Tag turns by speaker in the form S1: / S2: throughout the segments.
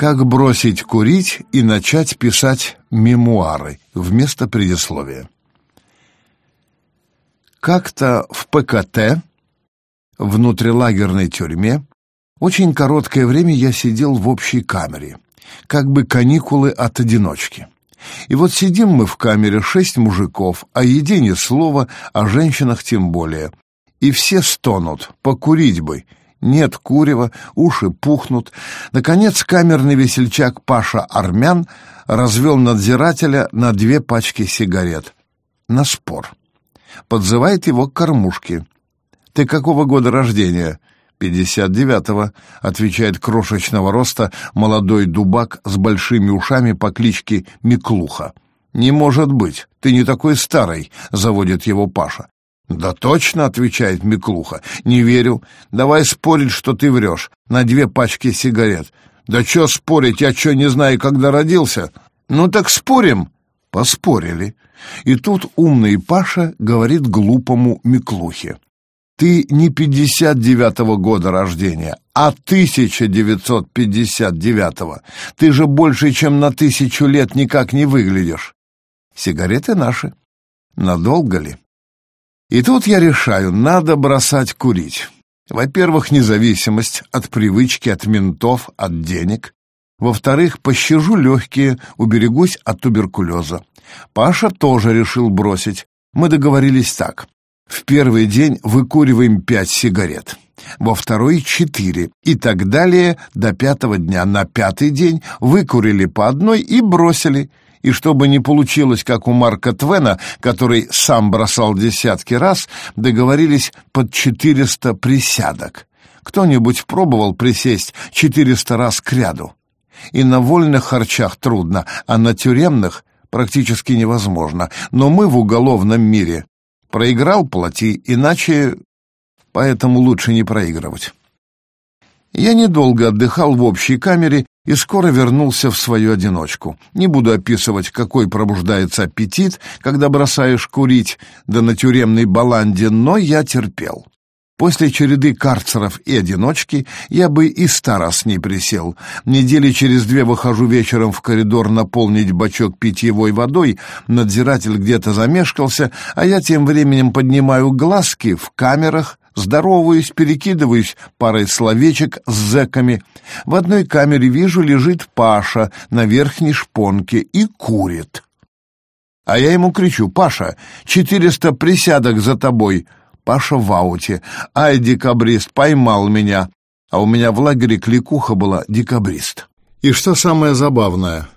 S1: Как бросить курить и начать писать мемуары вместо предисловия. Как-то в ПКТ, внутрилагерной тюрьме, очень короткое время я сидел в общей камере, как бы каникулы от одиночки. И вот сидим мы в камере шесть мужиков, о еде ни слова, о женщинах тем более. И все стонут, покурить бы. Нет курева, уши пухнут. Наконец камерный весельчак Паша Армян развел надзирателя на две пачки сигарет. На спор. Подзывает его к кормушке. «Ты какого года рождения?» «Пятьдесят девятого», — отвечает крошечного роста молодой дубак с большими ушами по кличке Миклуха. «Не может быть, ты не такой старый», — заводит его Паша. «Да точно», — отвечает Миклуха. «Не верю. Давай спорить, что ты врешь. На две пачки сигарет». «Да чё спорить? Я чё, не знаю, когда родился?» «Ну так спорим». Поспорили. И тут умный Паша говорит глупому Миклухе. Ты не 59-го года рождения, а 1959-го. Ты же больше, чем на тысячу лет никак не выглядишь. Сигареты наши. Надолго ли? И тут я решаю, надо бросать курить. Во-первых, независимость от привычки, от ментов, от денег. Во-вторых, пощажу легкие, уберегусь от туберкулеза. Паша тоже решил бросить. Мы договорились так. В первый день выкуриваем пять сигарет, во второй — четыре, и так далее до пятого дня. На пятый день выкурили по одной и бросили. И чтобы не получилось, как у Марка Твена, который сам бросал десятки раз, договорились под четыреста присядок. Кто-нибудь пробовал присесть четыреста раз к ряду? И на вольных харчах трудно, а на тюремных практически невозможно. Но мы в уголовном мире Проиграл — плати, иначе... Поэтому лучше не проигрывать. Я недолго отдыхал в общей камере и скоро вернулся в свою одиночку. Не буду описывать, какой пробуждается аппетит, когда бросаешь курить, да на тюремной баланде, но я терпел. После череды карцеров и одиночки я бы и ста раз не присел. Недели через две выхожу вечером в коридор наполнить бачок питьевой водой, надзиратель где-то замешкался, а я тем временем поднимаю глазки в камерах, здороваюсь, перекидываюсь парой словечек с зэками. В одной камере вижу, лежит Паша на верхней шпонке и курит. А я ему кричу, «Паша, четыреста присядок за тобой!» Паша в ауте. Ай, декабрист, поймал меня. А у меня в лагере кликуха была декабрист. И что самое забавное?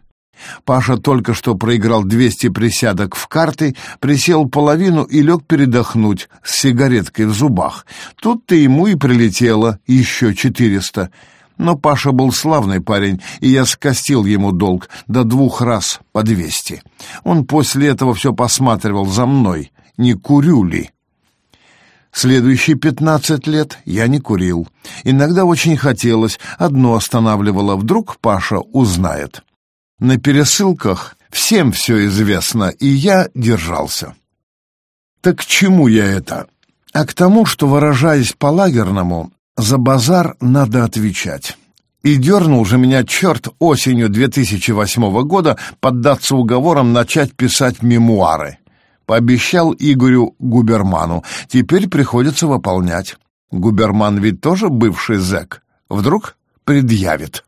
S1: Паша только что проиграл 200 присядок в карты, присел половину и лег передохнуть с сигареткой в зубах. Тут-то ему и прилетело еще 400. Но Паша был славный парень, и я скостил ему долг до двух раз по 200. Он после этого все посматривал за мной, не курю ли. Следующие пятнадцать лет я не курил. Иногда очень хотелось, одно останавливало, вдруг Паша узнает. На пересылках всем все известно, и я держался. Так к чему я это? А к тому, что, выражаясь по-лагерному, за базар надо отвечать. И дернул же меня черт осенью 2008 года поддаться уговорам начать писать мемуары. Пообещал Игорю Губерману. Теперь приходится выполнять. Губерман ведь тоже бывший зэк. Вдруг предъявит.